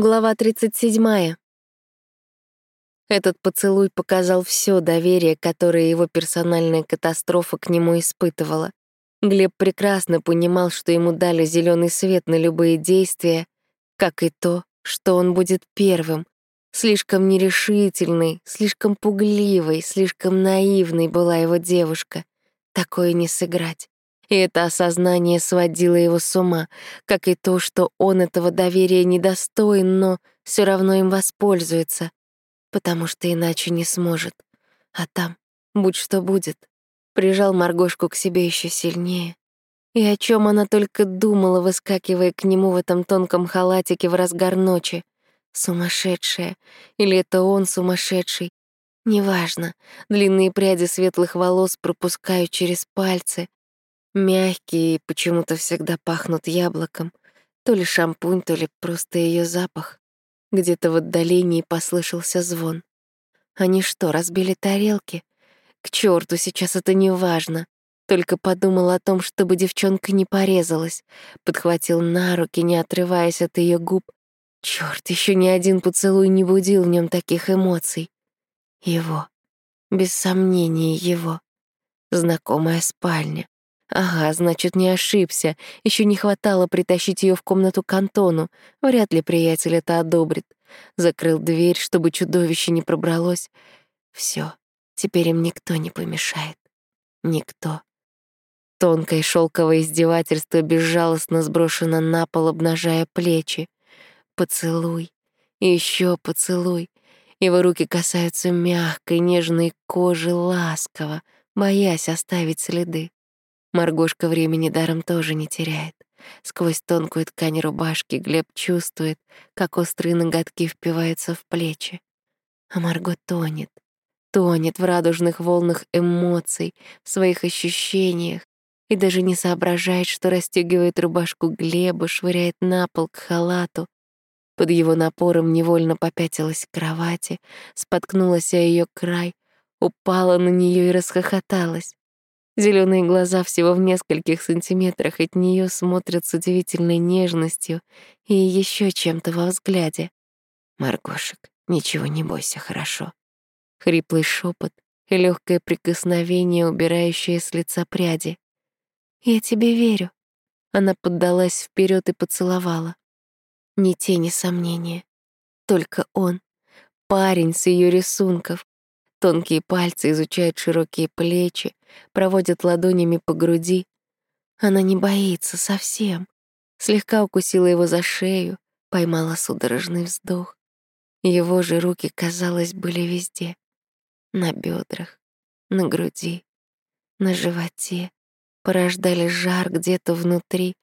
Глава 37. Этот поцелуй показал все доверие, которое его персональная катастрофа к нему испытывала. Глеб прекрасно понимал, что ему дали зеленый свет на любые действия, как и то, что он будет первым. Слишком нерешительной, слишком пугливой, слишком наивной была его девушка. Такое не сыграть. И это осознание сводило его с ума, как и то, что он этого доверия недостоин, но все равно им воспользуется, потому что иначе не сможет. А там, будь что будет, прижал Маргошку к себе еще сильнее. И о чем она только думала, выскакивая к нему в этом тонком халатике в разгар ночи. Сумасшедшая. Или это он сумасшедший. Неважно. Длинные пряди светлых волос пропускаю через пальцы. Мягкие почему-то всегда пахнут яблоком. То ли шампунь, то ли просто ее запах. Где-то в отдалении послышался звон. Они что, разбили тарелки? К черту, сейчас это не важно. Только подумал о том, чтобы девчонка не порезалась. Подхватил на руки, не отрываясь от ее губ. Черт, еще ни один поцелуй не будил в нем таких эмоций. Его. Без сомнения, его. Знакомая спальня. Ага, значит, не ошибся. Еще не хватало притащить ее в комнату к Антону. Вряд ли приятель это одобрит. Закрыл дверь, чтобы чудовище не пробралось. Все, теперь им никто не помешает. Никто. Тонкое шелковое издевательство безжалостно сброшено на пол, обнажая плечи. Поцелуй. Еще поцелуй. Его руки касаются мягкой, нежной кожи ласково, боясь оставить следы. Маргошка времени даром тоже не теряет. Сквозь тонкую ткань рубашки Глеб чувствует, как острые ноготки впиваются в плечи. А Марго тонет, тонет в радужных волнах эмоций, в своих ощущениях, и даже не соображает, что расстегивает рубашку Глеба, швыряет на пол к халату. Под его напором невольно попятилась к кровати, споткнулась о ее край, упала на нее и расхохоталась. Зеленые глаза всего в нескольких сантиметрах от нее смотрят с удивительной нежностью и еще чем-то во взгляде. Маргошек, ничего не бойся, хорошо. Хриплый шепот и легкое прикосновение, убирающее с лица пряди. Я тебе верю. Она поддалась вперед и поцеловала. Ни тени сомнения. Только он, парень с ее рисунков, Тонкие пальцы изучают широкие плечи, проводят ладонями по груди. Она не боится совсем. Слегка укусила его за шею, поймала судорожный вздох. Его же руки, казалось, были везде. На бедрах, на груди, на животе. Порождали жар где-то внутри,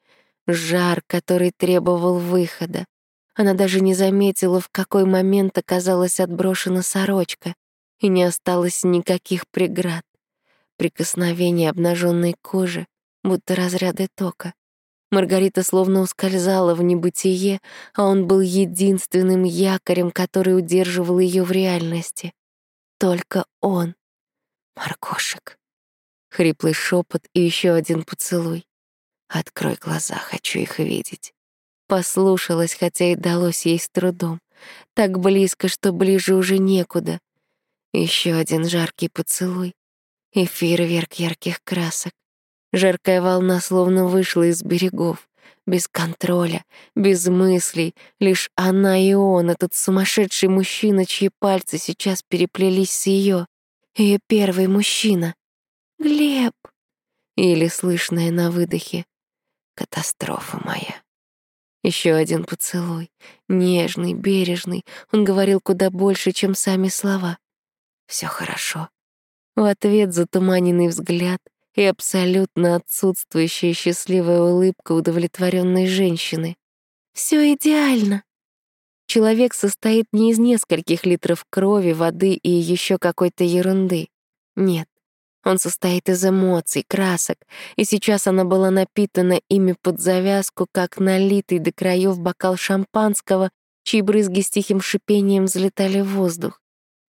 жар, который требовал выхода. Она даже не заметила, в какой момент оказалась отброшена сорочка и не осталось никаких преград. Прикосновение обнаженной кожи, будто разряды тока. Маргарита словно ускользала в небытие, а он был единственным якорем, который удерживал ее в реальности. Только он. Маркошек. Хриплый шепот и еще один поцелуй. Открой глаза, хочу их видеть. Послушалась, хотя и далось ей с трудом. Так близко, что ближе уже некуда. Еще один жаркий поцелуй и фейерверк ярких красок. Жаркая волна словно вышла из берегов, без контроля, без мыслей. Лишь она и он, этот сумасшедший мужчина, чьи пальцы сейчас переплелись с ее, ее первый мужчина. Глеб. Или слышное на выдохе. Катастрофа моя. Еще один поцелуй, нежный, бережный. Он говорил куда больше, чем сами слова все хорошо. В ответ затуманенный взгляд и абсолютно отсутствующая счастливая улыбка удовлетворенной женщины. Все идеально. Человек состоит не из нескольких литров крови, воды и еще какой-то ерунды. Нет, он состоит из эмоций, красок, и сейчас она была напитана ими под завязку, как налитый до краев бокал шампанского, чьи брызги с тихим шипением взлетали в воздух.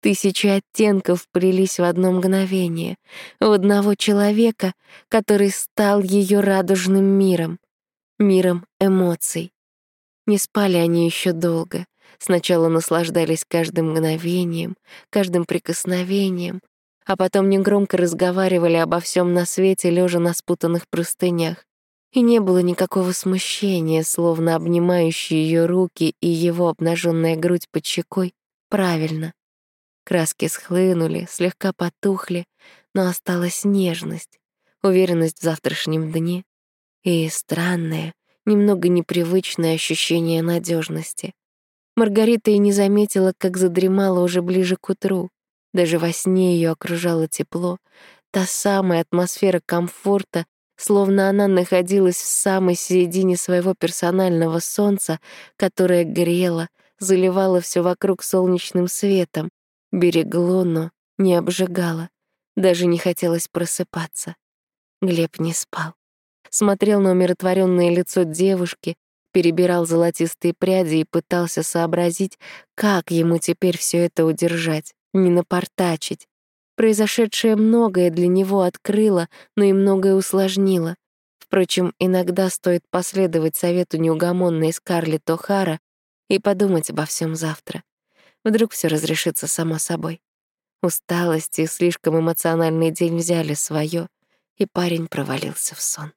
Тысячи оттенков прились в одно мгновение, в одного человека, который стал ее радужным миром, миром эмоций. Не спали они еще долго. Сначала наслаждались каждым мгновением, каждым прикосновением, а потом негромко разговаривали обо всем на свете, лежа на спутанных простынях. И не было никакого смущения, словно обнимающие ее руки и его обнаженная грудь под щекой правильно. Краски схлынули, слегка потухли, но осталась нежность, уверенность в завтрашнем дне и странное, немного непривычное ощущение надежности. Маргарита и не заметила, как задремала уже ближе к утру. Даже во сне ее окружало тепло, та самая атмосфера комфорта, словно она находилась в самой середине своего персонального солнца, которое грело, заливало все вокруг солнечным светом, берегло, но не обжигало. Даже не хотелось просыпаться. Глеб не спал. Смотрел на умиротворенное лицо девушки, перебирал золотистые пряди и пытался сообразить, как ему теперь все это удержать, не напортачить. Произошедшее многое для него открыло, но и многое усложнило. Впрочем, иногда стоит последовать совету неугомонной Скарлетт О'Хара и подумать обо всем завтра. Вдруг все разрешится само собой. Усталость и слишком эмоциональный день взяли свое, и парень провалился в сон.